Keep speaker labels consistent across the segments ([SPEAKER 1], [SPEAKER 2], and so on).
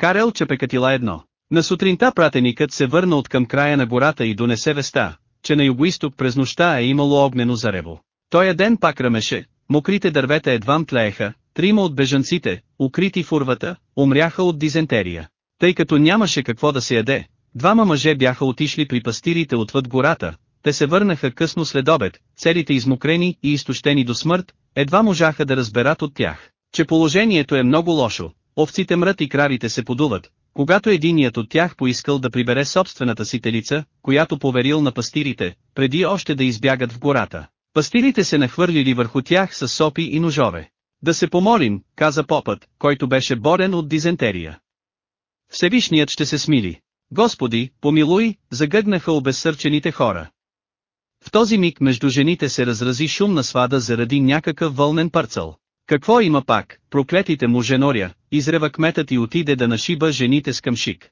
[SPEAKER 1] Карел Чапекатила едно. На сутринта пратеникът се върна от към края на гората и донесе веста, че на югоисток през нощта е имало огнено зарево. Тоя ден пак ръмеше, мокрите дървета едвам тлееха, трима от бежанците, укрити в урвата, умряха от дизентерия. Тъй като нямаше какво да се яде, двама мъже бяха отишли при пастирите отвъд гората, те се върнаха късно след обед, целите измокрени и изтощени до смърт, едва можаха да разберат от тях, че положението е много лошо, овците мрат и кравите се подуват, когато единият от тях поискал да прибере собствената си телица, която поверил на пастирите, преди още да избягат в гората. Пастирите се нахвърлили върху тях с сопи и ножове. Да се помолим, каза попът, който беше борен от дизентерия. Всевишният ще се смили. Господи, помилуй, загъгнаха обезсърчените хора. В този миг между жените се разрази шумна свада заради някакъв вълнен парцъл. Какво има пак, проклетите му женоря, изрева кметът и отиде да нашиба жените с къмшик.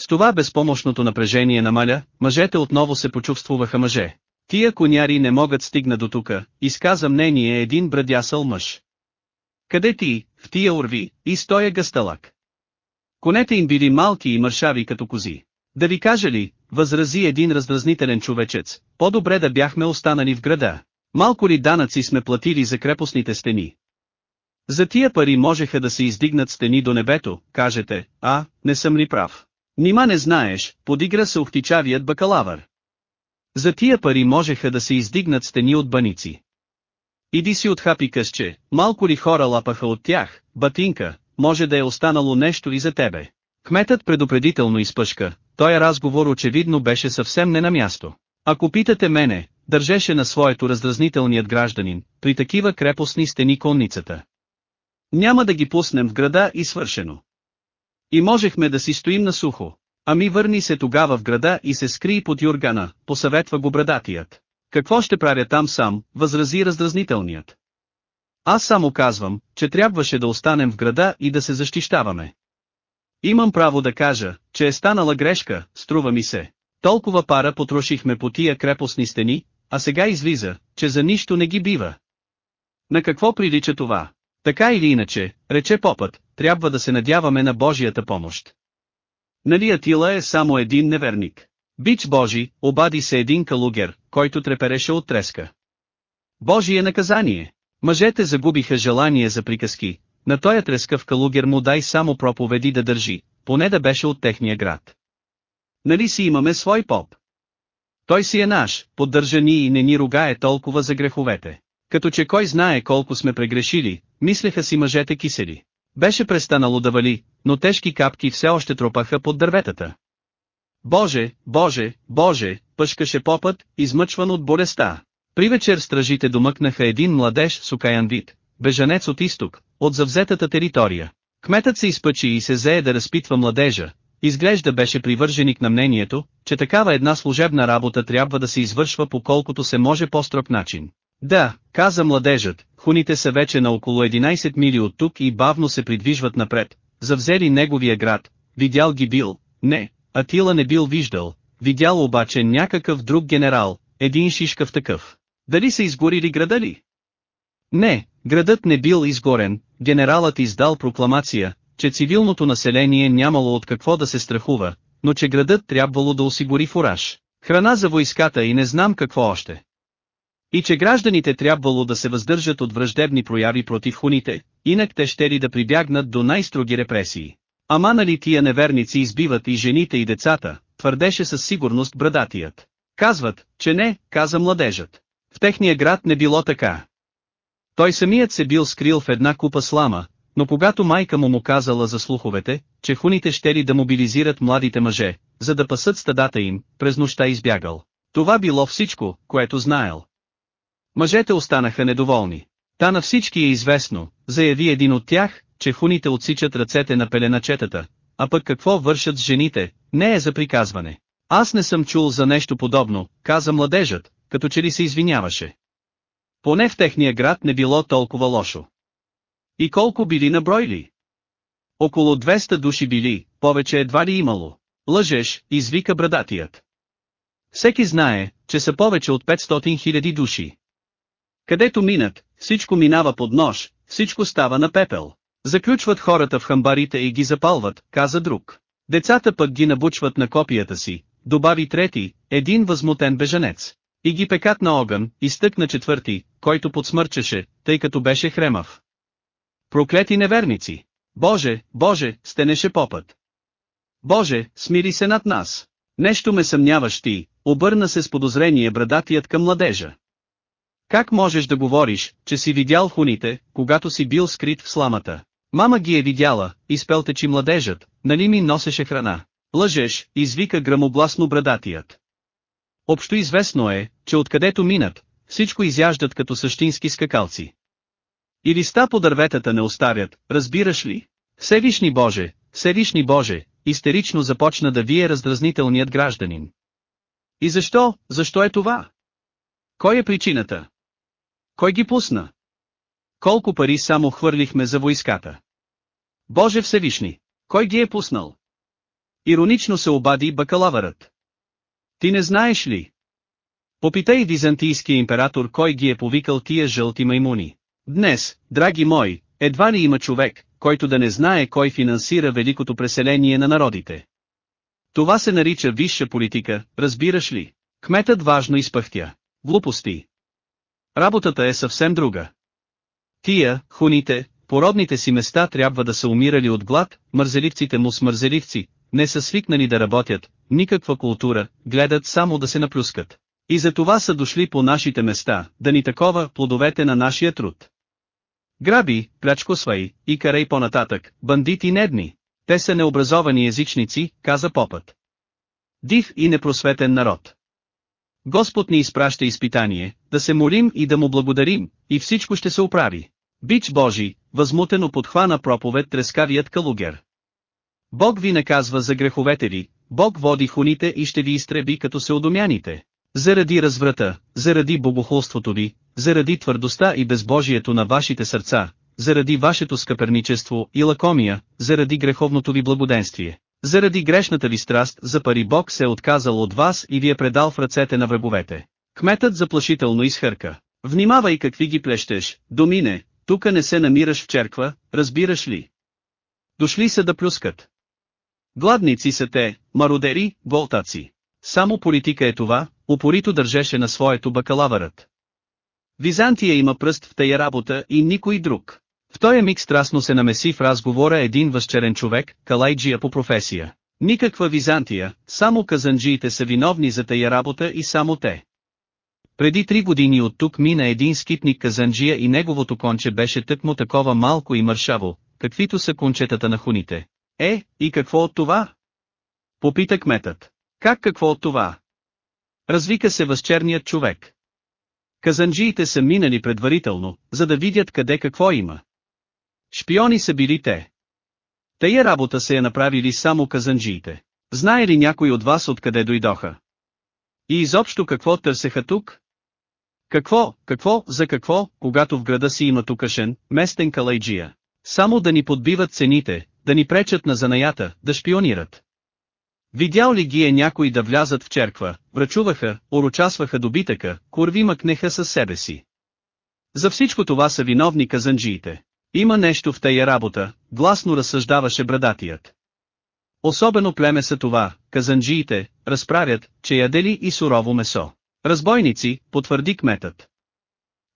[SPEAKER 1] С това безпомощното напрежение намаля, мъжете отново се почувствуваха мъже. Тия коняри не могат стигна до тука, изказа мнение един брадясъл мъж. Къде ти, в тия урви, и стоя гъсталак. Конете им били малки и мършави като кози. Да ви кажа ли, възрази един раздразнителен човечец, по-добре да бяхме останали в града. Малко ли данъци сме платили за крепостните стени? За тия пари можеха да се издигнат стени до небето, кажете, а, не съм ли прав? Нима не знаеш, подигра се ухтичавият бакалавър. За тия пари можеха да се издигнат стени от баници. Иди си отхапи късче, малко ли хора лапаха от тях, батинка, може да е останало нещо и за тебе. Кметът предупредително изпъшка, той разговор очевидно беше съвсем не на място. Ако питате мене, държеше на своето раздразнителният гражданин, при такива крепостни стени конницата. Няма да ги пуснем в града и свършено. И можехме да си стоим на сухо. Ами върни се тогава в града и се скри под юргана, посъветва го брадатият. Какво ще правя там сам, възрази раздразнителният. Аз само казвам, че трябваше да останем в града и да се защищаваме. Имам право да кажа, че е станала грешка, струва ми се. Толкова пара потрошихме по тия крепостни стени, а сега излиза, че за нищо не ги бива. На какво прилича това? Така или иначе, рече попът, трябва да се надяваме на Божията помощ. Нали Атила е само един неверник? Бич Божи, обади се един калугер, който трепереше от треска. Божие наказание! Мъжете загубиха желание за приказки, на тоя трескав калугер му дай само проповеди да държи, поне да беше от техния град. Нали си имаме свой поп? Той си е наш, поддържа ни и не ни ругае толкова за греховете. Като че кой знае колко сме прегрешили, мислеха си мъжете кисели. Беше престанало да вали, но тежки капки все още тропаха под дърветата. Боже, Боже, Боже, пъшкаше попът, измъчван от болестта. При вечер стражите домъкнаха един младеж с окаян вид, бежанец от изток, от завзетата територия. Кметът се изпъчи и се зее да разпитва младежа, изглежда беше привърженик на мнението, че такава една служебна работа трябва да се извършва по колкото се може по-строг начин. Да, каза младежът, хуните са вече на около 11 мили от тук и бавно се придвижват напред, завзели неговия град, видял ги бил, не, Атила не бил виждал, видял обаче някакъв друг генерал, един шишкав такъв. Дали са изгорили града ли? Не, градът не бил изгорен, генералът издал прокламация, че цивилното население нямало от какво да се страхува, но че градът трябвало да осигури фураж, храна за войската и не знам какво още. И че гражданите трябвало да се въздържат от враждебни прояви против хуните, инак те ще ли да прибягнат до най-строги репресии. Ама нали тия неверници избиват и жените и децата, твърдеше със сигурност брадатият. Казват, че не, каза младежът. В техния град не било така. Той самият се бил скрил в една купа слама, но когато майка му му казала за слуховете, че хуните щели да мобилизират младите мъже, за да пасат стадата им, през нощта избягал. Това било всичко, което знаел. Мъжете останаха недоволни. Та на всички е известно, заяви един от тях, че хуните отсичат ръцете на пеленачетата, а пък какво вършат с жените, не е за приказване. Аз не съм чул за нещо подобно, каза младежът, като че ли се извиняваше. Поне в техния град не било толкова лошо. И колко били набройли? Около 200 души били, повече едва ли имало. Лъжеш, извика брадатият. Всеки знае, че са повече от 500 хиляди души. Където минат, всичко минава под нож, всичко става на пепел. Заключват хората в хамбарите и ги запалват, каза друг. Децата пък ги набучват на копията си, добави трети, един възмутен бежанец. И ги пекат на огън, изтъкна четвърти, който подсмърчеше, тъй като беше хремав. Проклети неверници! Боже, Боже, стенеше попът. Боже, смири се над нас. Нещо ме съмняваш ти, обърна се с подозрение брадатият към младежа. Как можеш да говориш, че си видял хуните, когато си бил скрит в сламата? Мама ги е видяла, изпелтечи младежът, нали ми носеше храна. Лъжеш, извика грамогласно брадатият. Общо известно е, че откъдето минат, всичко изяждат като същински скакалци. И листа по дърветата не остарят, разбираш ли? Всевишни Боже, Всевишни Боже, истерично започна да вие раздразнителният гражданин. И защо, защо е това? Кой е причината? Кой ги пусна? Колко пари само хвърлихме за войската? Боже Всевишни, кой ги е пуснал? Иронично се обади бакалавърът. Ти не знаеш ли? Попитай византийския император кой ги е повикал тия жълти маймуни. Днес, драги мои, едва ли има човек, който да не знае кой финансира великото преселение на народите. Това се нарича висша политика, разбираш ли? Кметът важно изпъхтя. Глупости. Работата е съвсем друга. Тия, хуните, породните си места трябва да са умирали от глад, мързеливците му с мързеливци, не са свикнали да работят, никаква култура, гледат само да се наплюскат. И за това са дошли по нашите места, да ни такова плодовете на нашия труд. Граби, плячкосвай, и карай по-нататък, бандити недни. Те са необразовани езичници, каза попът. Див и непросветен народ. Господ ни изпраща изпитание, да се молим и да му благодарим, и всичко ще се оправи. Бич Божи, възмутено подхвана проповед трескавият калугер. Бог ви наказва за греховете ви, Бог води хуните и ще ви изтреби като се одомяните. Заради разврата, заради богохулството ви, заради твърдостта и безбожието на вашите сърца, заради вашето скъперничество и лакомия, заради греховното ви благоденствие. Заради грешната ви страст за пари Бог се е отказал от вас и ви е предал в ръцете на враговете. Кметът заплашително изхърка. Внимавай какви ги плещеш, домине, тука не се намираш в черква, разбираш ли? Дошли са да плюскат. Гладници са те, мародери, болтаци. Само политика е това, упорито държеше на своето бакалавърът. Византия има пръст в тая работа и никой друг. В този миг страстно се намеси в разговора един възчерен човек, калайджия по професия. Никаква Византия, само казанджиите са виновни за тая работа и само те. Преди три години от тук мина един скитник казанджия и неговото конче беше тъкмо такова малко и мършаво, каквито са кончетата на хуните. Е, и какво от това? Попита кметът. Как какво от това? Развика се възчерният човек. Казанджиите са минали предварително, за да видят къде какво има. Шпиони са били те. Тая работа се я направили само казанджиите. Знае ли някой от вас откъде дойдоха? И изобщо какво търсеха тук? Какво, какво, за какво, когато в града си има тукашен, местен калайджия? Само да ни подбиват цените, да ни пречат на занаята, да шпионират. Видял ли ги е някой да влязат в черква, врачуваха, урочасваха добитъка, курви мъкнеха със себе си. За всичко това са виновни казанджиите. Има нещо в тая работа, гласно разсъждаваше брадатият. Особено племе са това, казанджиите, разправят, че ядели и сурово месо. Разбойници, потвърди кметът.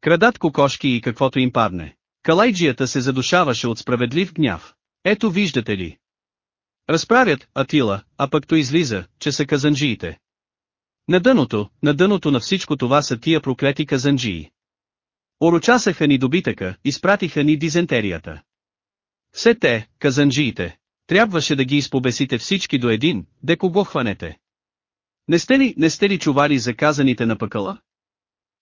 [SPEAKER 1] Крадат кокошки и каквото им падне. Калайджията се задушаваше от справедлив гняв. Ето виждате ли. Разправят, Атила, а пък то излиза, че са казанджиите. На дъното, на дъното на всичко това са тия проклети казанджии. Орочасаха ни добитъка, изпратиха ни дизентерията. Все те, казанджиите, трябваше да ги изпобесите всички до един, де кого хванете. Не сте ли, не сте ли чували за казаните на пъкъла?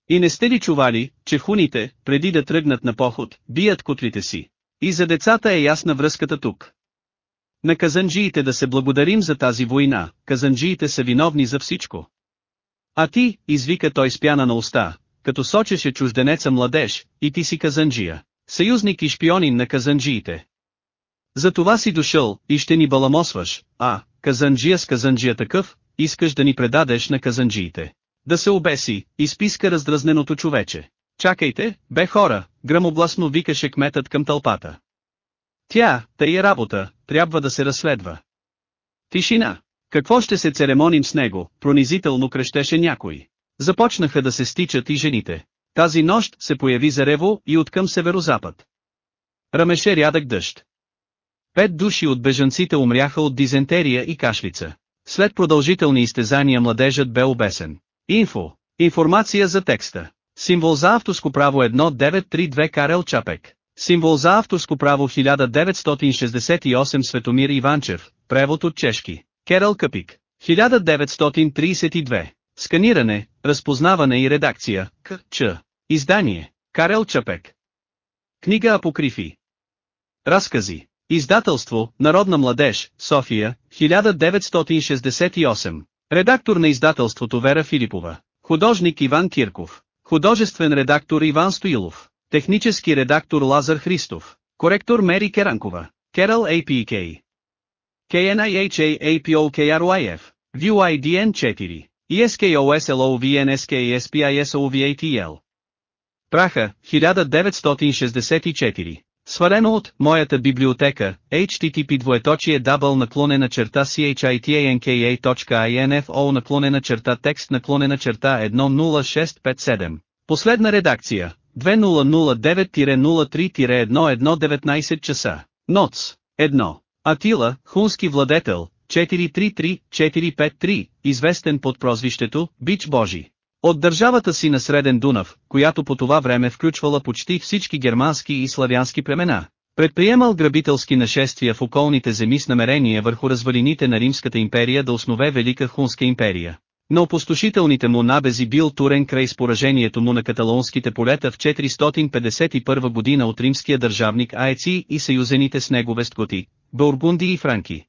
[SPEAKER 1] И не сте ли чували, че хуните, преди да тръгнат на поход, бият котлите си? И за децата е ясна връзката тук. На казанджиите да се благодарим за тази война, казанджиите са виновни за всичко. А ти, извика той с пяна на уста, като сочеше чужденеца младеж, и ти си казанджия, съюзник и шпионин на казанджиите. За това си дошъл, и ще ни баламосваш, а, казанджия с казанджия такъв, искаш да ни предадеш на казанджиите. Да се обеси, изписка раздразненото човече. Чакайте, бе хора, грамогласно викаше кметът към тълпата. Тя, тъй е работа, трябва да се разследва. Тишина. Какво ще се церемоним с него, пронизително крещеше някой. Започнаха да се стичат и жените. Тази нощ се появи зарево и откъм северозапад. Рамеше рядък дъжд. Пет души от бежанците умряха от дизентерия и кашлица. След продължителни изтезания младежът бе обесен. Инфо. Информация за текста. Символ за авторско право 1932 Карел Чапек. Символ за авторско право 1968 Светомир Иванчев, превод от чешки. Керал Къпик. 1932. Сканиране, разпознаване и редакция, К.Ч. Издание. Карел Чапек. Книга Апокрифи. Разкази. Издателство, Народна младеж, София, 1968. Редактор на издателството Вера Филипова. Художник Иван Кирков. Художествен редактор Иван Стоилов. Технически редактор Лазар Христов. Коректор Мери Керанкова. Керал APK. KNIHA APOKRYF. VUIDN 4. ESKOSLOVNSKSPISOVATL. Праха, 1964. Свалено от моята библиотека, http двоеточие дабл наклонена черта chitanka.info наклонена черта текст наклонена черта 10657. Последна редакция, 2009-03-1119 часа. Ноц. 1. Атила, хунски владетел, 433-453, известен под прозвището Бич Божи. От държавата си на Среден Дунав, която по това време включвала почти всички германски и славянски племена, предприемал грабителски нашествия в околните земи с намерение върху развалините на Римската империя да основе Велика Хунска империя. На опустошителните му набези бил турен край с поражението му на каталонските полета в 451 година от римския държавник Аеци и съюзените с него весткоти, Бургунди и Франки.